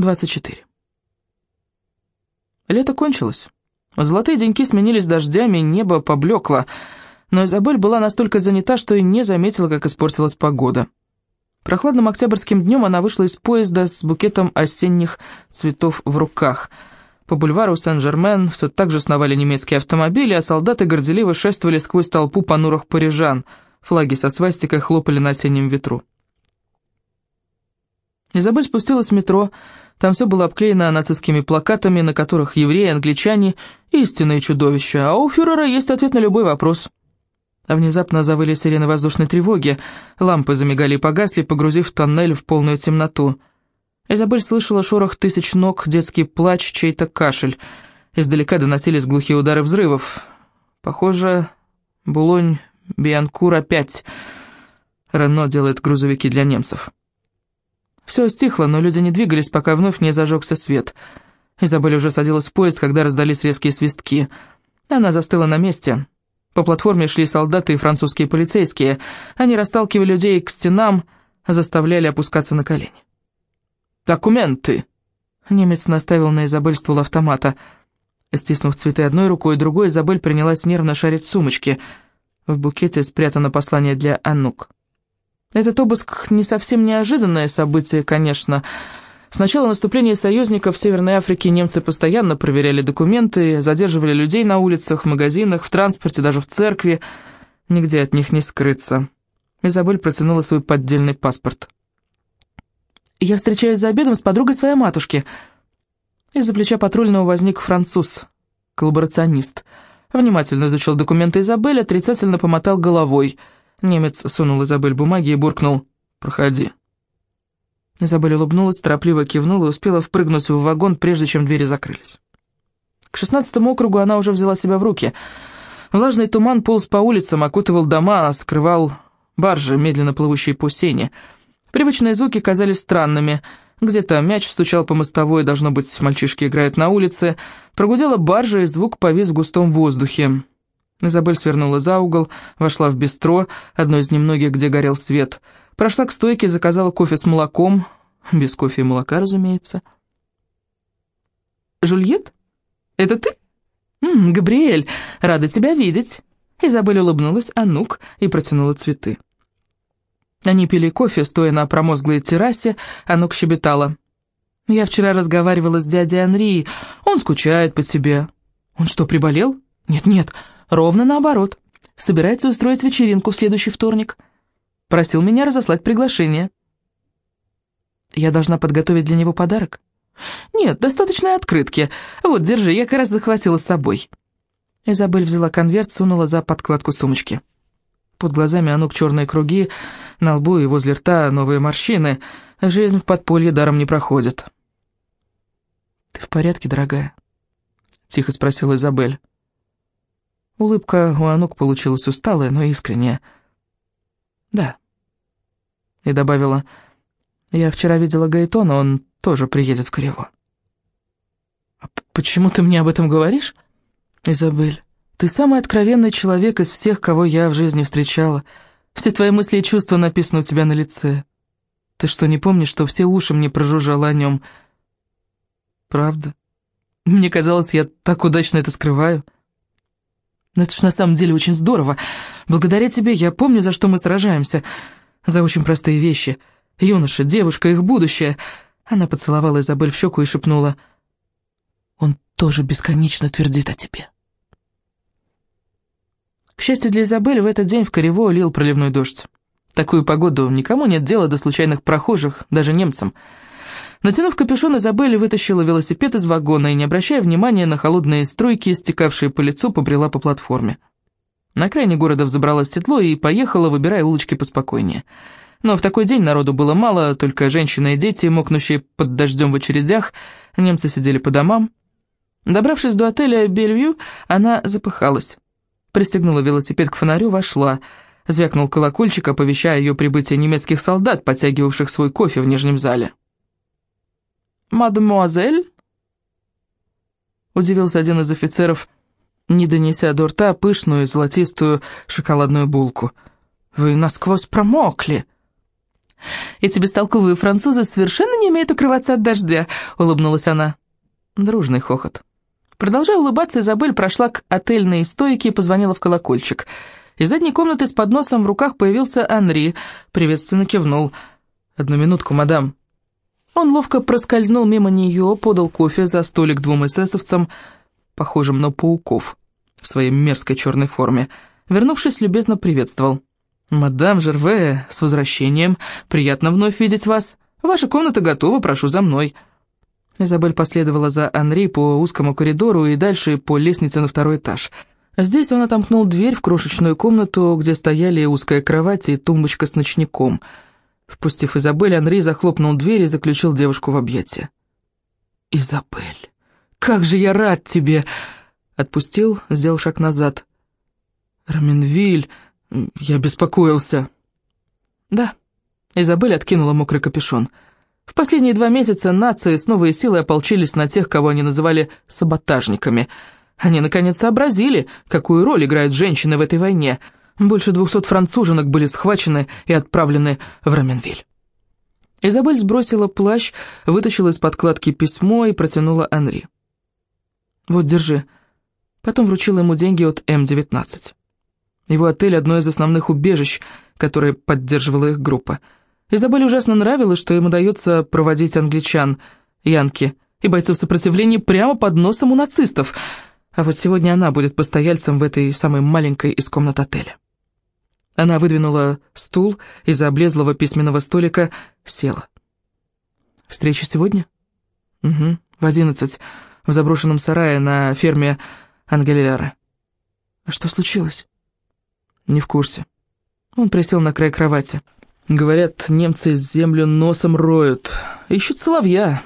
24. Лето кончилось. Золотые деньки сменились дождями, небо поблекло, но Изабель была настолько занята, что и не заметила, как испортилась погода. Прохладным октябрьским днем она вышла из поезда с букетом осенних цветов в руках. По бульвару Сен-Жермен все так же сновали немецкие автомобили, а солдаты горделиво шествовали сквозь толпу понурых парижан. Флаги со свастикой хлопали на осеннем ветру. Изабель спустилась в метро. Там все было обклеено нацистскими плакатами, на которых евреи, англичане – истинные чудовища, а у фюрера есть ответ на любой вопрос. А внезапно завыли сирены воздушной тревоги, лампы замигали и погасли, погрузив тоннель в полную темноту. Изабель слышала шорох тысяч ног, детский плач, чей-то кашель. Издалека доносились глухие удары взрывов. Похоже, Булонь, Бианкур опять. Рено делает грузовики для немцев. Все стихло, но люди не двигались, пока вновь не зажегся свет. Изабель уже садилась в поезд, когда раздались резкие свистки. Она застыла на месте. По платформе шли солдаты и французские полицейские. Они расталкивали людей к стенам, заставляли опускаться на колени. «Документы!» Немец наставил на Изабель ствол автомата. Стиснув цветы одной рукой, другой, Изабель принялась нервно шарить в сумочке. В букете спрятано послание для Анук. Этот обыск не совсем неожиданное событие, конечно. С начала наступления союзников в Северной Африке немцы постоянно проверяли документы, задерживали людей на улицах, в магазинах, в транспорте, даже в церкви. Нигде от них не скрыться. Изабель протянула свой поддельный паспорт. «Я встречаюсь за обедом с подругой своей матушки». Из-за плеча патрульного возник француз, коллаборационист. Внимательно изучил документы Изабель, отрицательно помотал головой – Немец сунул Изабель бумаги и буркнул «Проходи». Изабель улыбнулась, торопливо кивнула и успела впрыгнуть в вагон, прежде чем двери закрылись. К шестнадцатому округу она уже взяла себя в руки. Влажный туман полз по улицам, окутывал дома, скрывал баржи, медленно плывущие по сене. Привычные звуки казались странными. Где-то мяч стучал по мостовой, должно быть, мальчишки играют на улице. Прогудела баржа, и звук повис в густом воздухе. Изабель свернула за угол, вошла в бистро, одно из немногих, где горел свет. Прошла к стойке, заказала кофе с молоком. Без кофе и молока, разумеется. «Жульет? Это ты?» М -м, «Габриэль, рада тебя видеть». Изабель улыбнулась, а нук и протянула цветы. Они пили кофе, стоя на промозглой террасе, а Нук щебетала. «Я вчера разговаривала с дядей Анри, он скучает по тебе». «Он что, приболел?» «Нет-нет, Ровно наоборот. Собирается устроить вечеринку в следующий вторник. Просил меня разослать приглашение. Я должна подготовить для него подарок? Нет, достаточно открытки. Вот, держи, я как раз захватила с собой. Изабель взяла конверт, сунула за подкладку сумочки. Под глазами Анук черные круги, на лбу и возле рта новые морщины. Жизнь в подполье даром не проходит. «Ты в порядке, дорогая?» — тихо спросила Изабель. Улыбка у Анук получилась усталая, но искренняя. «Да». И добавила, «Я вчера видела Гаэтона, он тоже приедет в Криво». «А почему ты мне об этом говоришь?» «Изабель, ты самый откровенный человек из всех, кого я в жизни встречала. Все твои мысли и чувства написаны у тебя на лице. Ты что, не помнишь, что все уши мне прожужжало о нем?» «Правда? Мне казалось, я так удачно это скрываю». Но это ж на самом деле очень здорово. Благодаря тебе я помню, за что мы сражаемся. За очень простые вещи. Юноша, девушка, их будущее. Она поцеловала Изабель в щеку и шепнула. Он тоже бесконечно твердит о тебе. К счастью для Изабель, в этот день в Корево лил проливной дождь. такую погоду никому нет дела до случайных прохожих, даже немцам. Натянув капюшон, Изабель вытащила велосипед из вагона и, не обращая внимания на холодные струйки, стекавшие по лицу, побрела по платформе. На окраине города взобралась в седло и поехала, выбирая улочки поспокойнее. Но в такой день народу было мало, только женщины и дети, мокнущие под дождем в очередях, немцы сидели по домам. Добравшись до отеля «Бельвью», она запыхалась. Пристегнула велосипед к фонарю, вошла. Звякнул колокольчик, оповещая ее прибытие немецких солдат, подтягивавших свой кофе в нижнем зале. «Мадемуазель?» Удивился один из офицеров, не донеся до рта пышную золотистую шоколадную булку. «Вы насквозь промокли!» Эти бестолковые французы совершенно не умеют укрываться от дождя», — улыбнулась она. Дружный хохот. Продолжая улыбаться, Изабель прошла к отельной стойке и позвонила в колокольчик. Из задней комнаты с подносом в руках появился Анри, приветственно кивнул. «Одну минутку, мадам». Он ловко проскользнул мимо нее, подал кофе за столик двум эсэсовцам, похожим на пауков, в своей мерзкой черной форме. Вернувшись, любезно приветствовал. «Мадам Жерве, с возвращением. Приятно вновь видеть вас. Ваша комната готова, прошу за мной». Изабель последовала за Анри по узкому коридору и дальше по лестнице на второй этаж. Здесь он отомкнул дверь в крошечную комнату, где стояли узкая кровать и тумбочка с ночником. Впустив Изабель, Анри захлопнул дверь и заключил девушку в объятия. «Изабель, как же я рад тебе!» Отпустил, сделал шаг назад. «Раменвиль, я беспокоился». «Да». Изабель откинула мокрый капюшон. В последние два месяца нации с новой силой ополчились на тех, кого они называли «саботажниками». Они, наконец, сообразили, какую роль играют женщины в этой войне. Больше двухсот француженок были схвачены и отправлены в Раменвиль. Изабель сбросила плащ, вытащила из подкладки письмо и протянула Анри. «Вот, держи». Потом вручила ему деньги от М-19. Его отель – одно из основных убежищ, которые поддерживала их группа – Изабель ужасно нравилось, что ему удается проводить англичан, янки и бойцов сопротивления прямо под носом у нацистов, а вот сегодня она будет постояльцем в этой самой маленькой из комнат отеля. Она выдвинула стул из-за облезлого письменного столика, села. «Встреча сегодня?» «Угу, в одиннадцать, в заброшенном сарае на ферме Ангелиара». «А что случилось?» «Не в курсе». Он присел на край кровати. Говорят, немцы землю носом роют. Ищут соловья.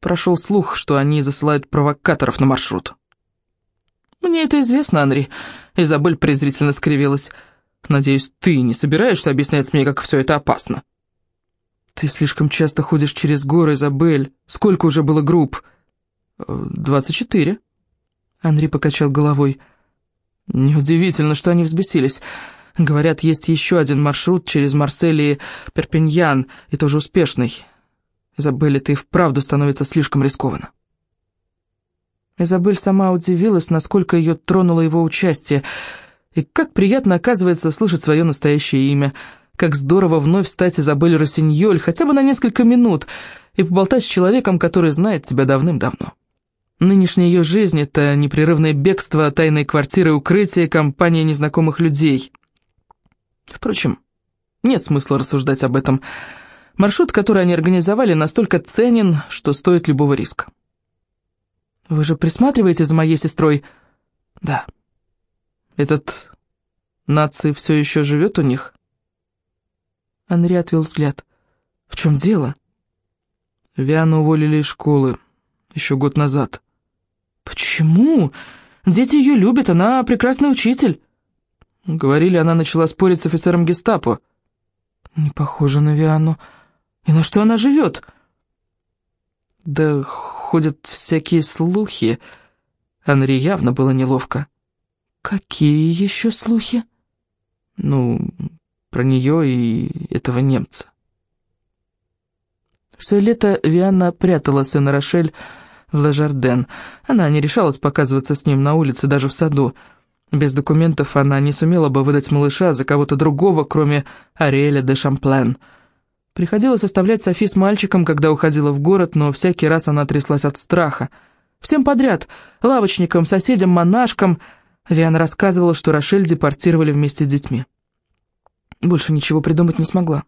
Прошел слух, что они засылают провокаторов на маршрут. Мне это известно, Анри. Изабель презрительно скривилась. Надеюсь, ты не собираешься объяснять мне, как все это опасно? Ты слишком часто ходишь через горы, Изабель. Сколько уже было групп? Двадцать четыре. Анри покачал головой. Неудивительно, что они взбесились. Говорят, есть еще один маршрут через Марсель и Перпиньян, и тоже успешный. Изабель, и вправду становится слишком рискованно. Изабель сама удивилась, насколько ее тронуло его участие, и как приятно, оказывается, слышать свое настоящее имя, как здорово вновь стать Изабель Росиньоль хотя бы на несколько минут и поболтать с человеком, который знает тебя давным-давно. Нынешняя ее жизнь — это непрерывное бегство, тайные квартиры, укрытия, компания незнакомых людей — Впрочем, нет смысла рассуждать об этом. Маршрут, который они организовали, настолько ценен, что стоит любого риска. «Вы же присматриваете за моей сестрой?» «Да». «Этот наций все еще живет у них?» Анри отвел взгляд. «В чем дело?» Виану уволили из школы еще год назад. «Почему? Дети ее любят, она прекрасный учитель». Говорили, она начала спорить с офицером гестапо. Не похоже на Виану. И на что она живет? Да ходят всякие слухи. Анри явно было неловко. Какие еще слухи? Ну, про нее и этого немца. Все лето Вианна прятала сына Рошель в Лажарден. Она не решалась показываться с ним на улице, даже в саду. Без документов она не сумела бы выдать малыша за кого-то другого, кроме Ариэля де Шамплен. Приходилось оставлять Софи с мальчиком, когда уходила в город, но всякий раз она тряслась от страха. Всем подряд, лавочникам, соседям, монашкам, Виана рассказывала, что Рошель депортировали вместе с детьми. Больше ничего придумать не смогла.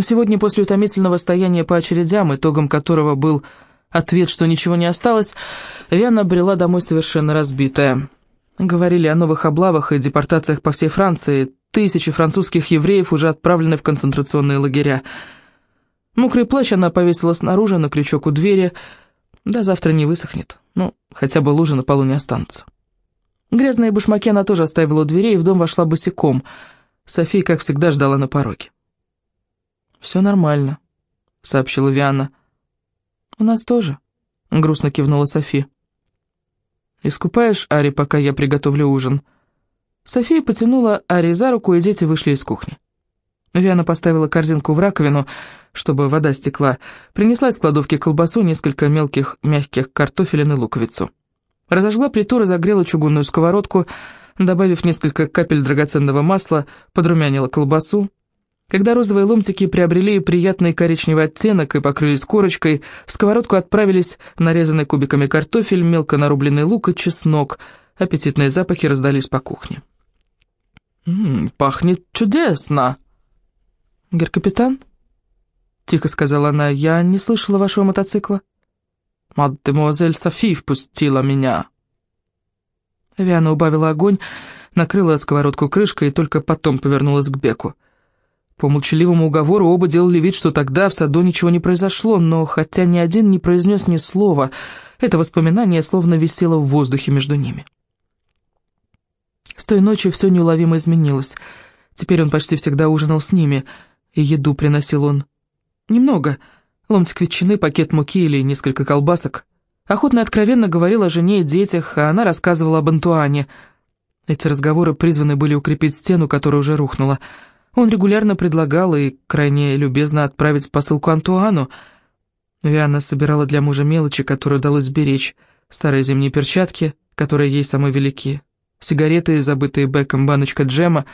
Сегодня, после утомительного стояния по очередям, итогом которого был ответ, что ничего не осталось, Виана брела домой совершенно разбитая. Говорили о новых облавах и депортациях по всей Франции. Тысячи французских евреев уже отправлены в концентрационные лагеря. Мокрый плащ она повесила снаружи на крючок у двери. Да завтра не высохнет. Ну, хотя бы лужи на полу не останутся. Грязные башмаки она тоже оставила у дверей и в дом вошла босиком. София, как всегда, ждала на пороге. «Все нормально», — сообщила Виана. «У нас тоже», — грустно кивнула София. «Искупаешь Ари, пока я приготовлю ужин?» София потянула Ари за руку, и дети вышли из кухни. Виана поставила корзинку в раковину, чтобы вода стекла, принесла из кладовки колбасу, несколько мелких мягких картофелин и луковицу. Разожгла плиту, разогрела чугунную сковородку, добавив несколько капель драгоценного масла, подрумянила колбасу. Когда розовые ломтики приобрели приятный коричневый оттенок и покрылись корочкой, в сковородку отправились нарезанный кубиками картофель, мелко нарубленный лук и чеснок. Аппетитные запахи раздались по кухне. «М -м, «Пахнет чудесно!» «Гер-капитан?» — тихо сказала она. «Я не слышала вашего мотоцикла». «Мадемуазель Софи впустила меня». Виана убавила огонь, накрыла сковородку крышкой и только потом повернулась к Беку. По молчаливому уговору оба делали вид, что тогда в саду ничего не произошло, но хотя ни один не произнес ни слова, это воспоминание словно висело в воздухе между ними. С той ночи все неуловимо изменилось. Теперь он почти всегда ужинал с ними, и еду приносил он. Немного. Ломтик ветчины, пакет муки или несколько колбасок. Охотно и откровенно говорил о жене и детях, а она рассказывала об Антуане. Эти разговоры призваны были укрепить стену, которая уже рухнула. Он регулярно предлагал и крайне любезно отправить посылку Антуану. Виана собирала для мужа мелочи, которые удалось сберечь. Старые зимние перчатки, которые ей самые велики. Сигареты, забытые Беком, баночка джема.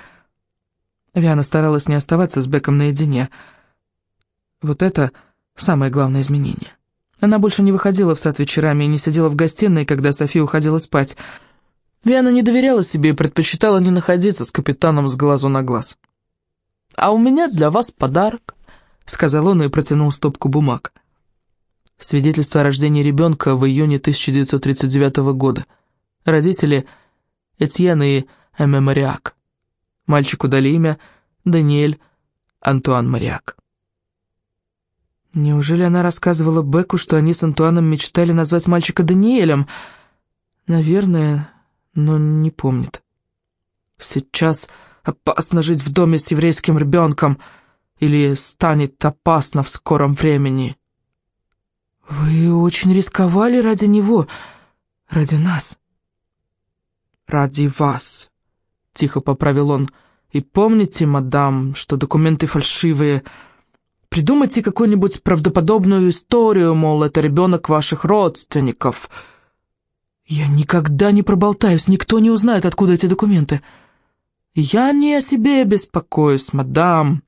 Виана старалась не оставаться с Беком наедине. Вот это самое главное изменение. Она больше не выходила в сад вечерами и не сидела в гостиной, когда София уходила спать. Виана не доверяла себе и предпочитала не находиться с капитаном с глазу на глаз. «А у меня для вас подарок», — сказал он и протянул стопку бумаг. Свидетельство о рождении ребенка в июне 1939 года. Родители Этьен и Эме Мариак. Мальчику дали имя Даниэль Антуан Мариак. Неужели она рассказывала Беку, что они с Антуаном мечтали назвать мальчика Даниэлем? Наверное, но не помнит. Сейчас опасно жить в доме с еврейским ребенком, или станет опасно в скором времени. Вы очень рисковали ради него, ради нас. Ради вас, тихо поправил он. И помните, мадам, что документы фальшивые. Придумайте какую-нибудь правдоподобную историю, мол, это ребенок ваших родственников. Я никогда не проболтаюсь, никто не узнает, откуда эти документы. «Я не о себе беспокоюсь, мадам.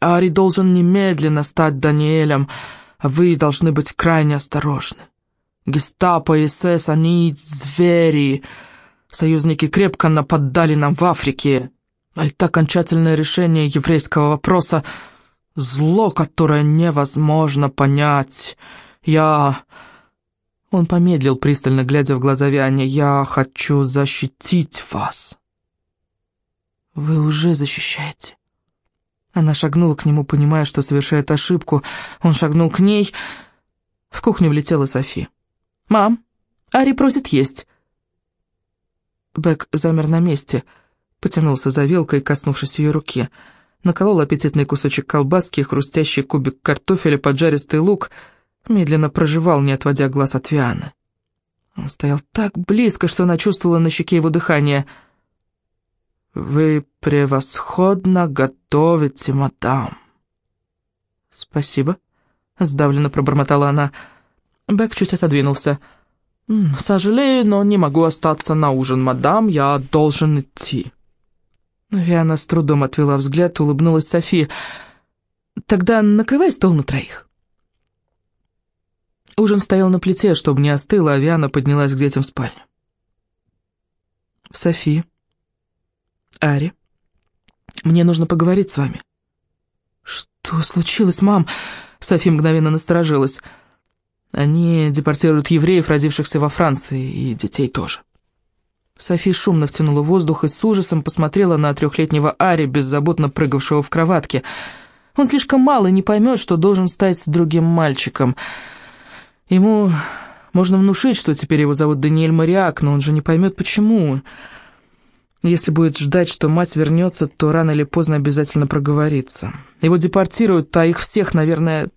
Ари должен немедленно стать Даниэлем, а вы должны быть крайне осторожны. Гестапо и СС, они звери. Союзники крепко нападали нам в Африке. А это окончательное решение еврейского вопроса — зло, которое невозможно понять. Я...» Он помедлил, пристально глядя в глаза Виане. «Я хочу защитить вас». «Вы уже защищаете». Она шагнула к нему, понимая, что совершает ошибку. Он шагнул к ней. В кухню влетела Софи. «Мам, Ари просит есть». Бэк замер на месте, потянулся за вилкой, коснувшись ее руки. Наколол аппетитный кусочек колбаски, хрустящий кубик картофеля, поджаристый лук, медленно проживал, не отводя глаз от Вианы. Он стоял так близко, что она чувствовала на щеке его дыхание — «Вы превосходно готовите, мадам». «Спасибо», — сдавленно пробормотала она. Бэк чуть отодвинулся. «Сожалею, но не могу остаться на ужин, мадам, я должен идти». Виана с трудом отвела взгляд, улыбнулась София. «Тогда накрывай стол на троих». Ужин стоял на плите, чтобы не остыло, а Виана поднялась к детям в спальню. «София», Ари, мне нужно поговорить с вами». «Что случилось, мам?» Софи мгновенно насторожилась. «Они депортируют евреев, родившихся во Франции, и детей тоже». Софи шумно втянула воздух и с ужасом посмотрела на трехлетнего Ари, беззаботно прыгавшего в кроватке. Он слишком мал и не поймет, что должен стать с другим мальчиком. Ему можно внушить, что теперь его зовут Даниэль Мариак, но он же не поймет, почему. Если будет ждать, что мать вернется, то рано или поздно обязательно проговорится. Его депортируют, а их всех, наверное,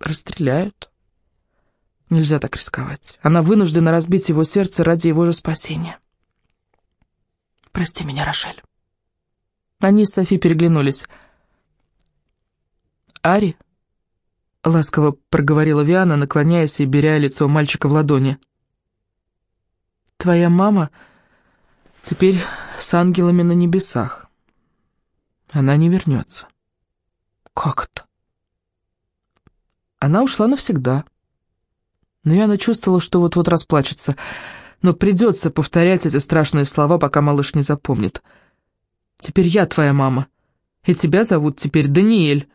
расстреляют. Нельзя так рисковать. Она вынуждена разбить его сердце ради его же спасения. «Прости меня, Рошель». Они с Софи переглянулись. Ари?» Ласково проговорила Виана, наклоняясь и беря лицо мальчика в ладони. «Твоя мама теперь с ангелами на небесах. Она не вернется». «Как это?» Она ушла навсегда. Но Виана чувствовала, что вот-вот расплачется, но придется повторять эти страшные слова, пока малыш не запомнит. «Теперь я твоя мама, и тебя зовут теперь Даниэль».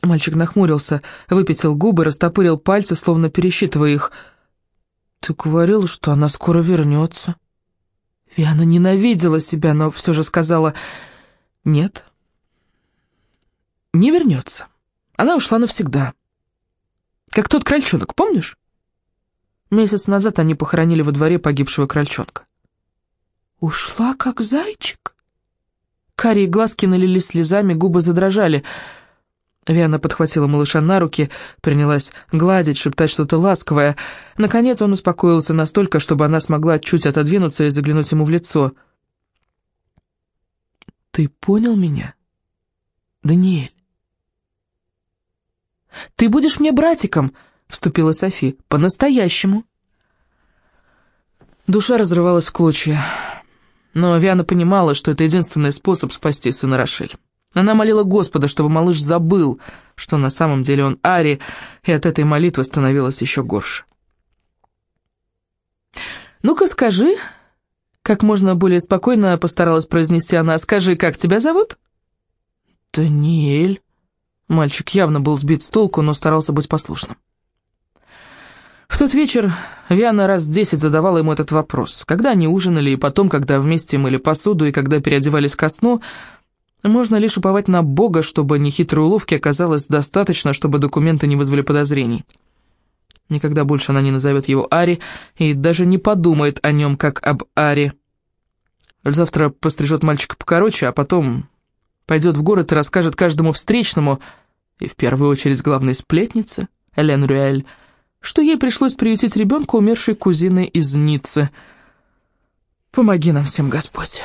Мальчик нахмурился, выпятил губы, растопырил пальцы, словно пересчитывая их. «Ты говорил, что она скоро вернется». Виана ненавидела себя, но все же сказала «нет». «Не вернется. Она ушла навсегда. Как тот крольчонок, помнишь?» Месяц назад они похоронили во дворе погибшего крольчонка. «Ушла, как зайчик?» Карие глазки налились слезами, губы задрожали — Виана подхватила малыша на руки, принялась гладить, шептать что-то ласковое. Наконец он успокоился настолько, чтобы она смогла чуть отодвинуться и заглянуть ему в лицо. «Ты понял меня, Даниэль?» «Ты будешь мне братиком», — вступила Софи, — «по-настоящему». Душа разрывалась в клочья, но Виана понимала, что это единственный способ спасти сына Рошель. Она молила Господа, чтобы малыш забыл, что на самом деле он Ари, и от этой молитвы становилось еще горше. «Ну-ка скажи», — как можно более спокойно постаралась произнести она, «скажи, как тебя зовут?» «Даниэль». Мальчик явно был сбит с толку, но старался быть послушным. В тот вечер Виана раз десять задавала ему этот вопрос. Когда они ужинали, и потом, когда вместе мыли посуду, и когда переодевались ко сну — можно лишь уповать на Бога, чтобы нехитрой уловки оказалось достаточно, чтобы документы не вызвали подозрений. Никогда больше она не назовет его Ари и даже не подумает о нем, как об Ари. Завтра пострижет мальчика покороче, а потом пойдет в город и расскажет каждому встречному, и в первую очередь главной сплетнице, Элен Рюэль, что ей пришлось приютить ребенка умершей кузины из Ниццы. Помоги нам всем, Господь.